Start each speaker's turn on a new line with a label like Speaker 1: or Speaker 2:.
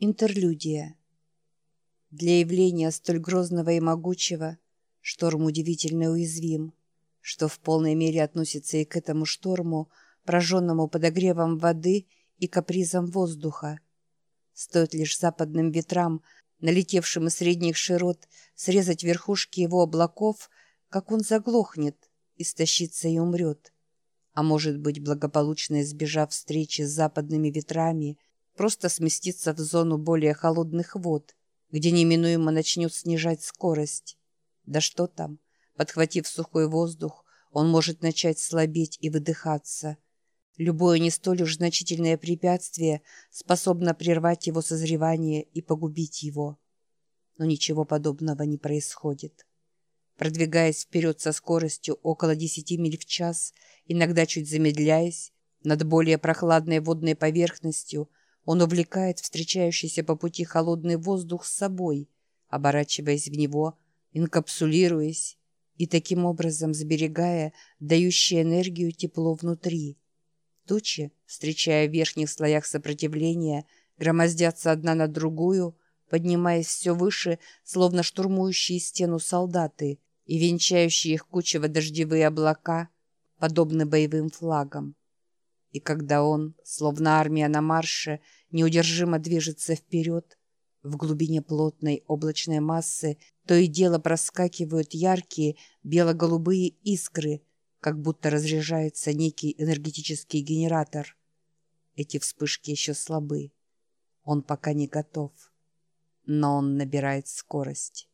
Speaker 1: Интерлюдия. Для явления столь грозного и могучего шторм удивительно уязвим, что в полной мере относится и к этому шторму, прожженному подогревом воды и капризом воздуха. Стоит лишь западным ветрам, налетевшим из средних широт, срезать верхушки его облаков, как он заглохнет, истощится и умрет. А может быть, благополучно избежав встречи с западными ветрами, просто сместиться в зону более холодных вод, где неминуемо начнет снижать скорость. Да что там, подхватив сухой воздух, он может начать слабеть и выдыхаться. Любое не столь уж значительное препятствие способно прервать его созревание и погубить его. Но ничего подобного не происходит. Продвигаясь вперед со скоростью около 10 миль в час, иногда чуть замедляясь, над более прохладной водной поверхностью – он увлекает встречающийся по пути холодный воздух с собой, оборачиваясь в него, инкапсулируясь и таким образом сберегая дающее энергию тепло внутри. Тучи, встречая в верхних слоях сопротивления, громоздятся одна на другую, поднимаясь все выше, словно штурмующие стену солдаты и венчающие их кучево-дождевые облака, подобны боевым флагам. И когда он, словно армия на марше, неудержимо движется вперед, в глубине плотной облачной массы то и дело проскакивают яркие бело-голубые искры, как будто разряжается некий энергетический генератор. Эти вспышки еще слабы. Он пока не готов. Но он набирает скорость.